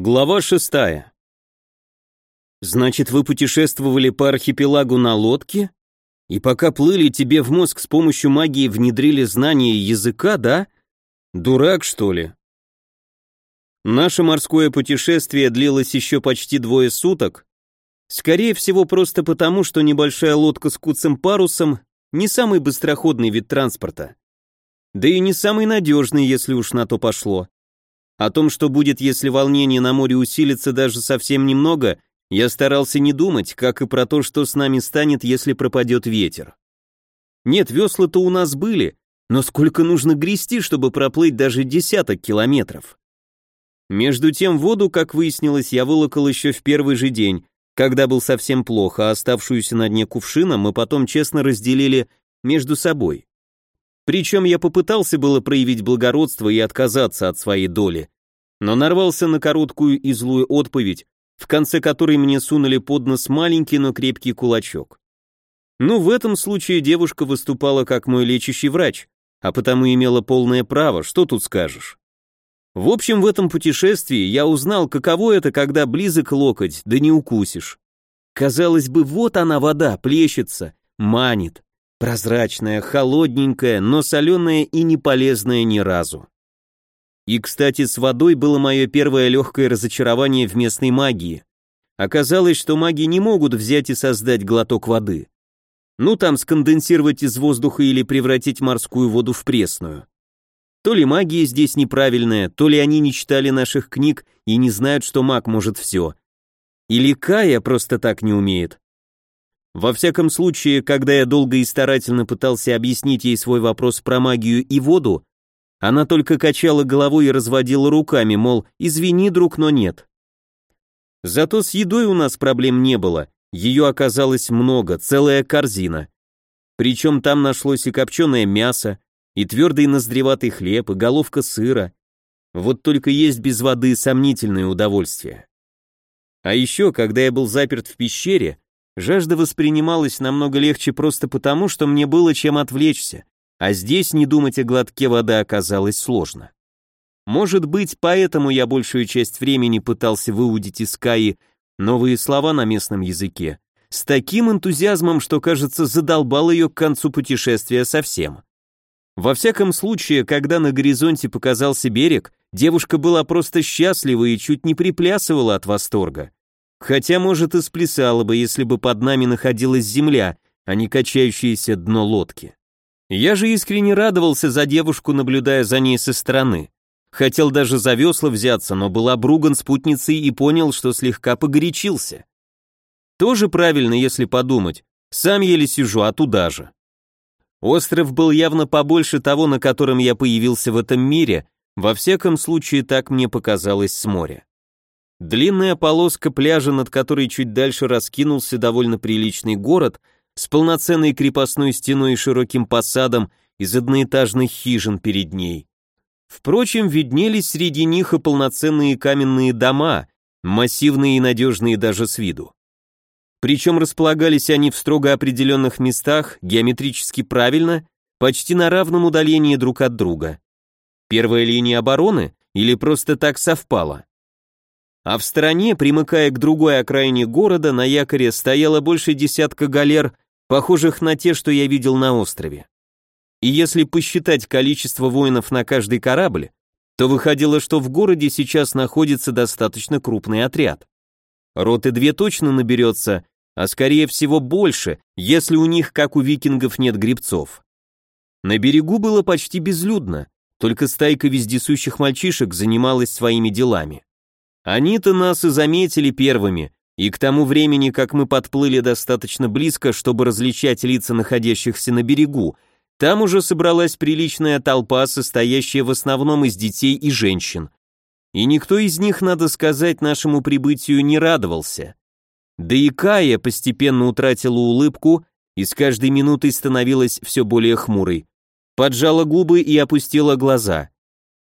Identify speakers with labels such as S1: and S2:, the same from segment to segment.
S1: Глава шестая. Значит, вы путешествовали по архипелагу на лодке? И пока плыли, тебе в мозг с помощью магии внедрили знания языка, да? Дурак, что ли? Наше морское путешествие длилось еще почти двое суток. Скорее всего, просто потому, что небольшая лодка с куцым парусом не самый быстроходный вид транспорта. Да и не самый надежный, если уж на то пошло. О том, что будет, если волнение на море усилится даже совсем немного, я старался не думать, как и про то, что с нами станет, если пропадет ветер. Нет, весла-то у нас были, но сколько нужно грести, чтобы проплыть даже десяток километров? Между тем воду, как выяснилось, я вылокал еще в первый же день, когда был совсем плохо, а оставшуюся на дне кувшина мы потом честно разделили между собой. Причем я попытался было проявить благородство и отказаться от своей доли, но нарвался на короткую и злую отповедь, в конце которой мне сунули под нос маленький, но крепкий кулачок. Ну, в этом случае девушка выступала как мой лечащий врач, а потому имела полное право, что тут скажешь. В общем, в этом путешествии я узнал, каково это, когда близок локоть, да не укусишь. Казалось бы, вот она вода, плещется, манит. Прозрачная, холодненькая, но соленая и не полезная ни разу. И, кстати, с водой было мое первое легкое разочарование в местной магии. Оказалось, что маги не могут взять и создать глоток воды. Ну там сконденсировать из воздуха или превратить морскую воду в пресную. То ли магия здесь неправильная, то ли они не читали наших книг и не знают, что маг может все. Или Кая просто так не умеет. Во всяком случае, когда я долго и старательно пытался объяснить ей свой вопрос про магию и воду, она только качала головой и разводила руками, мол, извини, друг, но нет. Зато с едой у нас проблем не было, ее оказалось много, целая корзина. Причем там нашлось и копченое мясо, и твердый ноздреватый хлеб, и головка сыра. Вот только есть без воды сомнительное удовольствие. А еще, когда я был заперт в пещере, Жажда воспринималась намного легче просто потому, что мне было чем отвлечься, а здесь не думать о глотке воды оказалось сложно. Может быть, поэтому я большую часть времени пытался выудить из Каи новые слова на местном языке, с таким энтузиазмом, что, кажется, задолбал ее к концу путешествия совсем. Во всяком случае, когда на горизонте показался берег, девушка была просто счастлива и чуть не приплясывала от восторга. Хотя, может, и сплясала бы, если бы под нами находилась земля, а не качающееся дно лодки. Я же искренне радовался за девушку, наблюдая за ней со стороны. Хотел даже за весла взяться, но был обруган спутницей и понял, что слегка погорячился. Тоже правильно, если подумать. Сам еле сижу, а туда же. Остров был явно побольше того, на котором я появился в этом мире, во всяком случае так мне показалось с моря. Длинная полоска пляжа, над которой чуть дальше раскинулся довольно приличный город, с полноценной крепостной стеной и широким посадом из одноэтажных хижин перед ней. Впрочем, виднелись среди них и полноценные каменные дома, массивные и надежные даже с виду. Причем располагались они в строго определенных местах, геометрически правильно, почти на равном удалении друг от друга. Первая линия обороны или просто так совпала? А в стороне, примыкая к другой окраине города, на якоре стояло больше десятка галер, похожих на те, что я видел на острове. И если посчитать количество воинов на каждый корабль, то выходило, что в городе сейчас находится достаточно крупный отряд. Роты две точно наберется, а скорее всего больше, если у них, как у викингов, нет грибцов. На берегу было почти безлюдно, только стайка вездесущих мальчишек занималась своими делами. Они-то нас и заметили первыми, и к тому времени, как мы подплыли достаточно близко, чтобы различать лица находящихся на берегу, там уже собралась приличная толпа, состоящая в основном из детей и женщин. И никто из них, надо сказать, нашему прибытию не радовался. Да и Кая постепенно утратила улыбку и с каждой минутой становилась все более хмурой. Поджала губы и опустила глаза.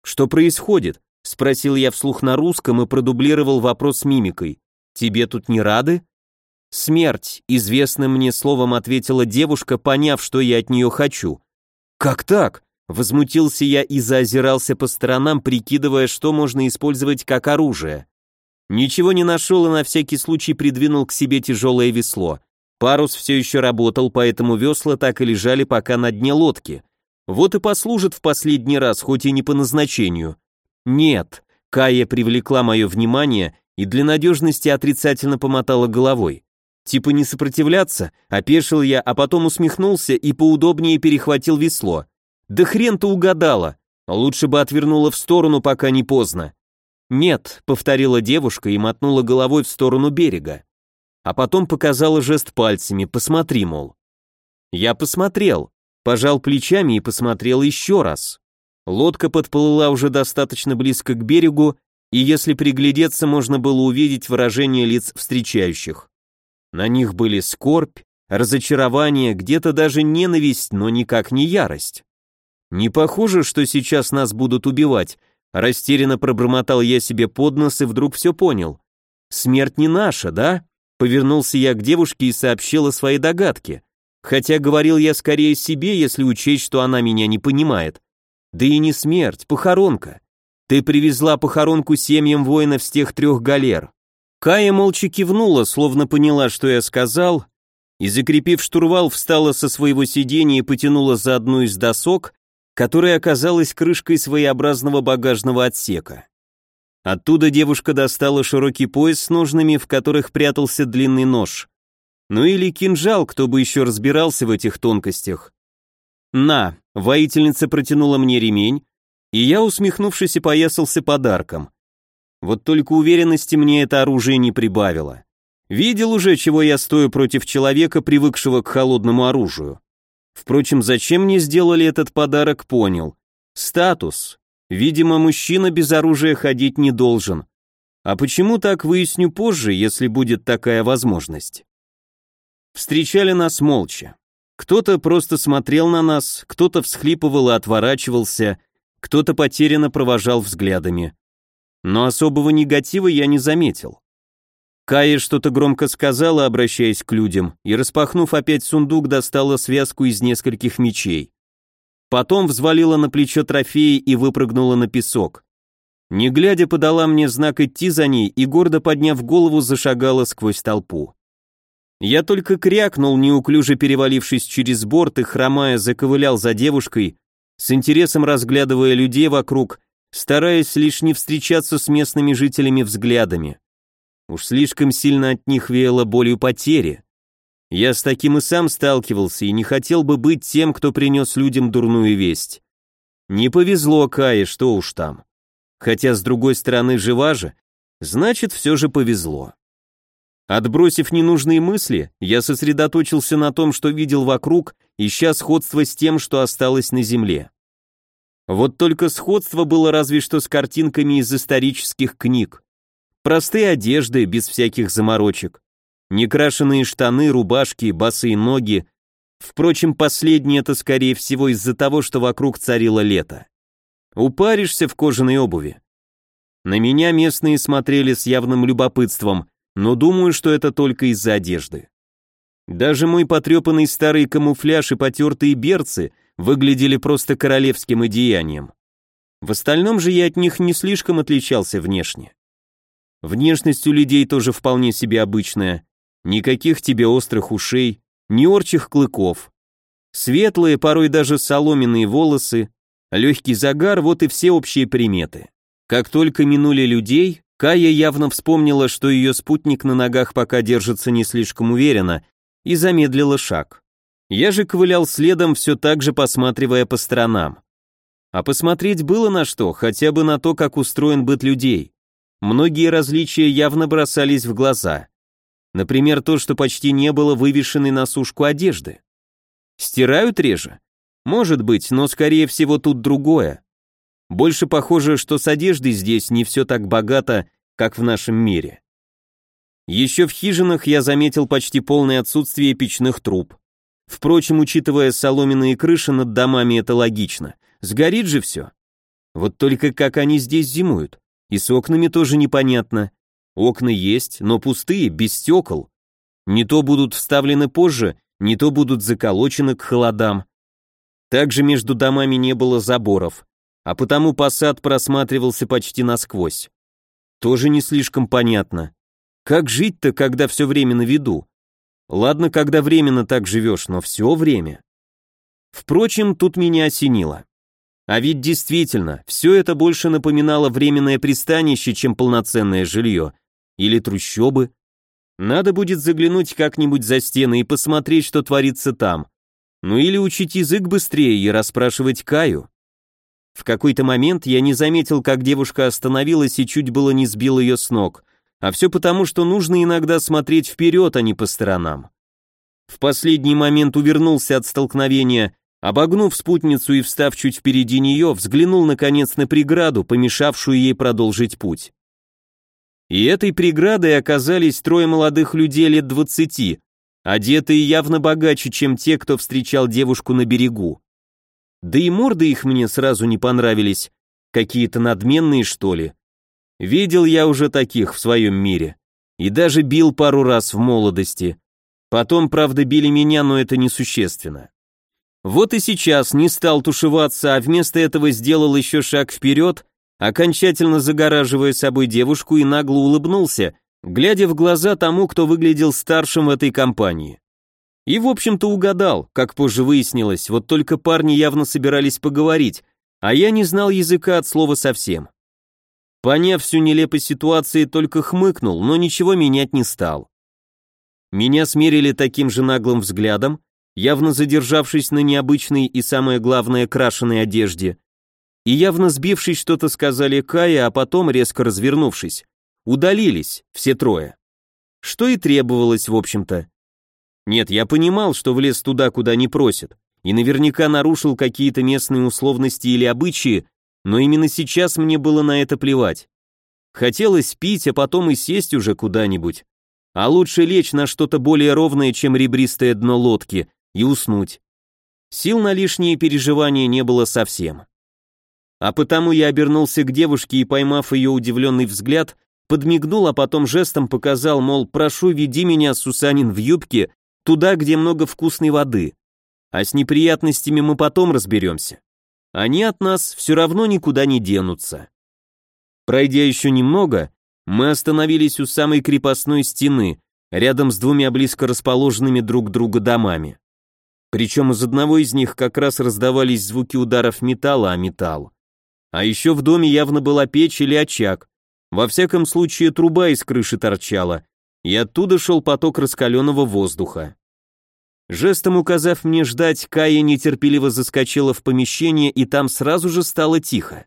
S1: Что происходит? Спросил я вслух на русском и продублировал вопрос мимикой. «Тебе тут не рады?» «Смерть», — известным мне словом ответила девушка, поняв, что я от нее хочу. «Как так?» — возмутился я и заозирался по сторонам, прикидывая, что можно использовать как оружие. Ничего не нашел и на всякий случай придвинул к себе тяжелое весло. Парус все еще работал, поэтому весла так и лежали пока на дне лодки. Вот и послужит в последний раз, хоть и не по назначению. Нет, Кая привлекла мое внимание и для надежности отрицательно помотала головой. Типа не сопротивляться, опешил я, а потом усмехнулся и поудобнее перехватил весло. Да хрен-то угадала. Лучше бы отвернула в сторону, пока не поздно. Нет, повторила девушка и мотнула головой в сторону берега. А потом показала жест пальцами, посмотри, мол. Я посмотрел, пожал плечами и посмотрел еще раз. Лодка подплыла уже достаточно близко к берегу, и если приглядеться, можно было увидеть выражение лиц встречающих. На них были скорбь, разочарование, где-то даже ненависть, но никак не ярость. Не похоже, что сейчас нас будут убивать. Растерянно пробормотал я себе под нос и вдруг все понял. Смерть не наша, да? Повернулся я к девушке и сообщил о своей догадке. Хотя говорил я скорее себе, если учесть, что она меня не понимает. Да и не смерть, похоронка. Ты привезла похоронку семьям воинов с тех трех галер. Кая молча кивнула, словно поняла, что я сказал, и, закрепив штурвал, встала со своего сиденья и потянула за одну из досок, которая оказалась крышкой своеобразного багажного отсека. Оттуда девушка достала широкий пояс с ножными, в которых прятался длинный нож. Ну или кинжал, кто бы еще разбирался в этих тонкостях. «На», — воительница протянула мне ремень, и я, усмехнувшись, и поясался подарком. Вот только уверенности мне это оружие не прибавило. Видел уже, чего я стою против человека, привыкшего к холодному оружию. Впрочем, зачем мне сделали этот подарок, понял. Статус. Видимо, мужчина без оружия ходить не должен. А почему так, выясню позже, если будет такая возможность. Встречали нас молча. Кто-то просто смотрел на нас, кто-то всхлипывал и отворачивался, кто-то потерянно провожал взглядами но особого негатива я не заметил. Кая что-то громко сказала, обращаясь к людям, и, распахнув опять сундук, достала связку из нескольких мечей. Потом взвалила на плечо трофеи и выпрыгнула на песок. Не глядя, подала мне знак идти за ней и, гордо подняв голову, зашагала сквозь толпу. Я только крякнул, неуклюже перевалившись через борт и, хромая, заковылял за девушкой, с интересом разглядывая людей вокруг стараясь лишь не встречаться с местными жителями взглядами. Уж слишком сильно от них веяло болью потери. Я с таким и сам сталкивался и не хотел бы быть тем, кто принес людям дурную весть. Не повезло Кае, что уж там. Хотя, с другой стороны, жива же, значит, все же повезло. Отбросив ненужные мысли, я сосредоточился на том, что видел вокруг, ища сходство с тем, что осталось на земле. Вот только сходство было разве что с картинками из исторических книг. Простые одежды, без всяких заморочек. Некрашенные штаны, рубашки, босые ноги. Впрочем, последнее это скорее всего из-за того, что вокруг царило лето. Упаришься в кожаной обуви. На меня местные смотрели с явным любопытством, но думаю, что это только из-за одежды. Даже мой потрепанный старый камуфляж и потертые берцы выглядели просто королевским одеянием. В остальном же я от них не слишком отличался внешне. Внешность у людей тоже вполне себе обычная. Никаких тебе острых ушей, ни орчих клыков. Светлые, порой даже соломенные волосы, легкий загар, вот и все общие приметы. Как только минули людей, Кая явно вспомнила, что ее спутник на ногах пока держится не слишком уверенно, и замедлила шаг. Я же ковылял следом, все так же посматривая по сторонам. А посмотреть было на что, хотя бы на то, как устроен быт людей. Многие различия явно бросались в глаза. Например, то, что почти не было вывешенной на сушку одежды. Стирают реже? Может быть, но скорее всего тут другое. Больше похоже, что с одеждой здесь не все так богато, как в нашем мире. Еще в хижинах я заметил почти полное отсутствие печных труб. Впрочем, учитывая соломенные крыши над домами, это логично. Сгорит же все. Вот только как они здесь зимуют. И с окнами тоже непонятно. Окна есть, но пустые, без стекол. Не то будут вставлены позже, не то будут заколочены к холодам. Также между домами не было заборов, а потому посад просматривался почти насквозь. Тоже не слишком понятно. Как жить-то, когда все время на виду? Ладно, когда временно так живешь, но все время. Впрочем, тут меня осенило. А ведь действительно, все это больше напоминало временное пристанище, чем полноценное жилье. Или трущобы. Надо будет заглянуть как-нибудь за стены и посмотреть, что творится там. Ну или учить язык быстрее и расспрашивать Каю. В какой-то момент я не заметил, как девушка остановилась и чуть было не сбил ее с ног. А все потому, что нужно иногда смотреть вперед, а не по сторонам. В последний момент увернулся от столкновения Обогнув спутницу и встав чуть впереди нее, взглянул наконец на преграду, помешавшую ей продолжить путь. И этой преградой оказались трое молодых людей лет двадцати, одетые явно богаче, чем те, кто встречал девушку на берегу. Да и морды их мне сразу не понравились, какие-то надменные, что ли. Видел я уже таких в своем мире. И даже бил пару раз в молодости. Потом, правда, били меня, но это несущественно. Вот и сейчас не стал тушеваться, а вместо этого сделал еще шаг вперед, окончательно загораживая собой девушку и нагло улыбнулся, глядя в глаза тому, кто выглядел старшим в этой компании. И, в общем-то, угадал, как позже выяснилось, вот только парни явно собирались поговорить, а я не знал языка от слова совсем. Поняв всю нелепость ситуации, только хмыкнул, но ничего менять не стал. Меня смерили таким же наглым взглядом, явно задержавшись на необычной и, самое главное, крашеной одежде, и явно сбившись что-то сказали Кая, а потом, резко развернувшись, удалились, все трое. Что и требовалось, в общем-то. Нет, я понимал, что влез туда, куда не просят, и наверняка нарушил какие-то местные условности или обычаи, но именно сейчас мне было на это плевать. Хотелось пить, а потом и сесть уже куда-нибудь. А лучше лечь на что-то более ровное, чем ребристое дно лодки, и уснуть. Сил на лишние переживания не было совсем. А потому я обернулся к девушке и, поймав ее удивленный взгляд, подмигнул, а потом жестом показал, мол, прошу, веди меня, Сусанин, в юбке, туда, где много вкусной воды. А с неприятностями мы потом разберемся. Они от нас все равно никуда не денутся. Пройдя еще немного, мы остановились у самой крепостной стены, рядом с двумя близко расположенными друг к другу домами. Причем из одного из них как раз раздавались звуки ударов металла о металл. А еще в доме явно была печь или очаг. Во всяком случае, труба из крыши торчала, и оттуда шел поток раскаленного воздуха. Жестом указав мне ждать, Кая нетерпеливо заскочила в помещение, и там сразу же стало тихо.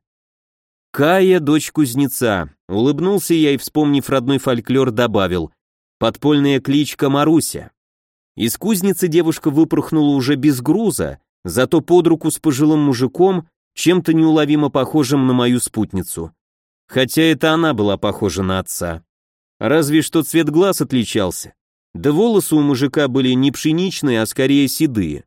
S1: Кая, дочь кузнеца. Улыбнулся я и, вспомнив родной фольклор, добавил. Подпольная кличка Маруся. Из кузницы девушка выпорхнула уже без груза, зато под руку с пожилым мужиком, чем-то неуловимо похожим на мою спутницу. Хотя это она была похожа на отца. Разве что цвет глаз отличался. Да волосы у мужика были не пшеничные, а скорее седые.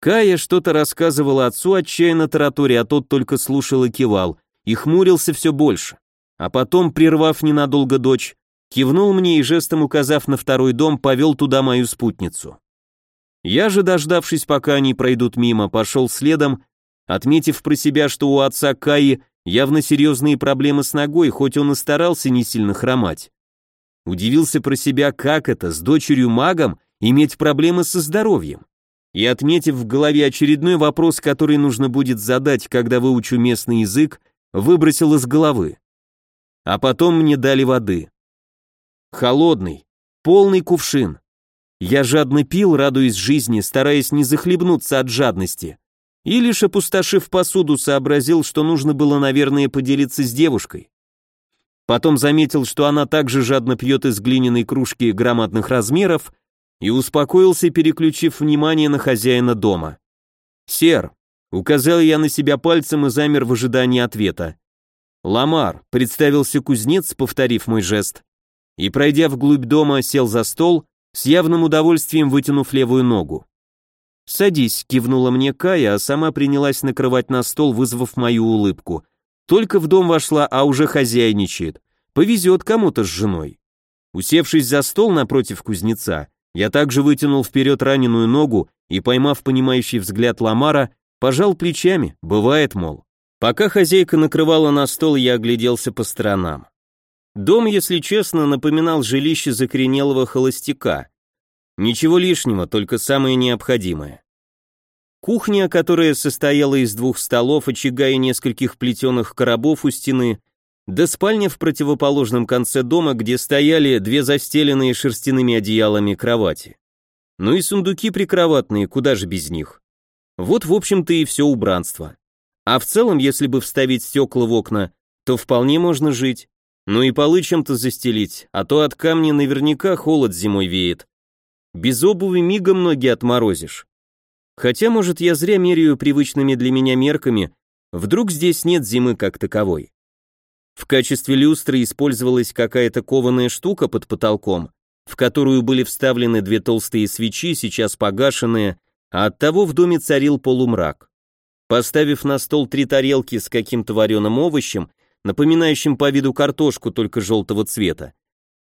S1: Кая что-то рассказывала отцу отчаянно тараторе, а тот только слушал и кивал, и хмурился все больше. А потом, прервав ненадолго дочь, Кивнул мне и жестом указав на второй дом, повел туда мою спутницу. Я же, дождавшись, пока они пройдут мимо, пошел следом, отметив про себя, что у отца Каи явно серьезные проблемы с ногой, хоть он и старался не сильно хромать. Удивился про себя, как это, с дочерью-магом, иметь проблемы со здоровьем. И отметив в голове очередной вопрос, который нужно будет задать, когда выучу местный язык, выбросил из головы. А потом мне дали воды. Холодный, полный кувшин. Я жадно пил, радуясь жизни, стараясь не захлебнуться от жадности. И лишь опустошив посуду, сообразил, что нужно было, наверное, поделиться с девушкой. Потом заметил, что она также жадно пьет из глиняной кружки громадных размеров, и успокоился, переключив внимание на хозяина дома. «Сер», — указал я на себя пальцем и замер в ожидании ответа. «Ламар», — представился кузнец, повторив мой жест и, пройдя вглубь дома, сел за стол, с явным удовольствием вытянув левую ногу. «Садись», — кивнула мне Кая, а сама принялась накрывать на стол, вызвав мою улыбку. Только в дом вошла, а уже хозяйничает. Повезет кому-то с женой. Усевшись за стол напротив кузнеца, я также вытянул вперед раненую ногу и, поймав понимающий взгляд Ламара, пожал плечами, бывает, мол. Пока хозяйка накрывала на стол, я огляделся по сторонам. Дом, если честно, напоминал жилище закоренелого холостяка. Ничего лишнего, только самое необходимое. Кухня, которая состояла из двух столов, очага и нескольких плетеных коробов у стены, да спальня в противоположном конце дома, где стояли две застеленные шерстяными одеялами кровати. Ну и сундуки прикроватные, куда же без них. Вот, в общем-то, и все убранство. А в целом, если бы вставить стекла в окна, то вполне можно жить. Ну и полы чем-то застелить, а то от камня наверняка холод зимой веет. Без обуви мигом ноги отморозишь. Хотя, может, я зря меряю привычными для меня мерками, вдруг здесь нет зимы как таковой. В качестве люстры использовалась какая-то кованая штука под потолком, в которую были вставлены две толстые свечи, сейчас погашенные, а оттого в доме царил полумрак. Поставив на стол три тарелки с каким-то вареным овощем, напоминающим по виду картошку, только желтого цвета.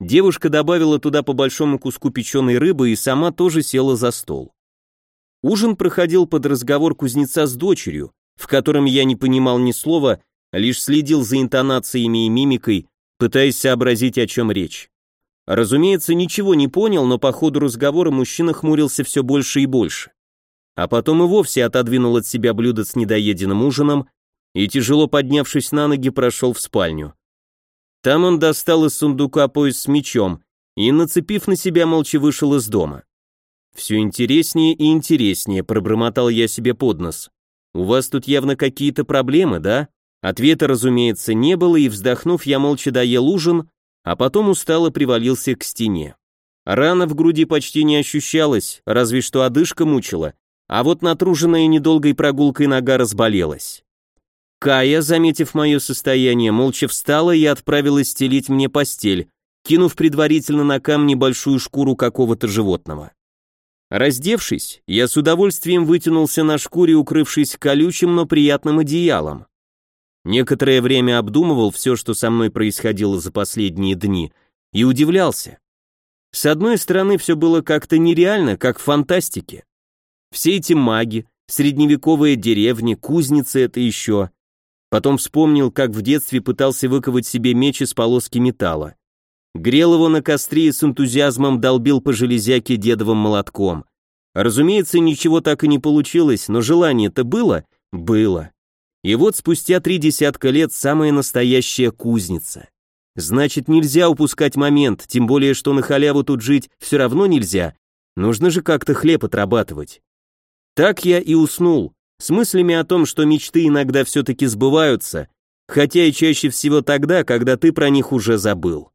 S1: Девушка добавила туда по большому куску печеной рыбы и сама тоже села за стол. Ужин проходил под разговор кузнеца с дочерью, в котором я не понимал ни слова, лишь следил за интонациями и мимикой, пытаясь сообразить, о чем речь. Разумеется, ничего не понял, но по ходу разговора мужчина хмурился все больше и больше. А потом и вовсе отодвинул от себя блюдо с недоеденным ужином и, тяжело поднявшись на ноги, прошел в спальню. Там он достал из сундука пояс с мечом и, нацепив на себя, молча вышел из дома. «Все интереснее и интереснее», — пробормотал я себе под нос. «У вас тут явно какие-то проблемы, да?» Ответа, разумеется, не было, и, вздохнув, я молча доел ужин, а потом устало привалился к стене. Рана в груди почти не ощущалась, разве что одышка мучила, а вот натруженная недолгой прогулкой нога разболелась. Кая, заметив мое состояние, молча встала и отправилась стелить мне постель, кинув предварительно на камни большую шкуру какого-то животного. Раздевшись, я с удовольствием вытянулся на шкуре, укрывшись колючим, но приятным одеялом. Некоторое время обдумывал все, что со мной происходило за последние дни, и удивлялся. С одной стороны, все было как-то нереально, как в фантастике. Все эти маги, средневековые деревни, кузницы это еще. Потом вспомнил, как в детстве пытался выковать себе меч из полоски металла. Грел его на костре и с энтузиазмом долбил по железяке дедовым молотком. Разумеется, ничего так и не получилось, но желание-то было? Было. И вот спустя три десятка лет самая настоящая кузница. Значит, нельзя упускать момент, тем более, что на халяву тут жить все равно нельзя. Нужно же как-то хлеб отрабатывать. Так я и уснул, с мыслями о том, что мечты иногда все-таки сбываются, хотя и чаще всего тогда, когда ты про них уже забыл.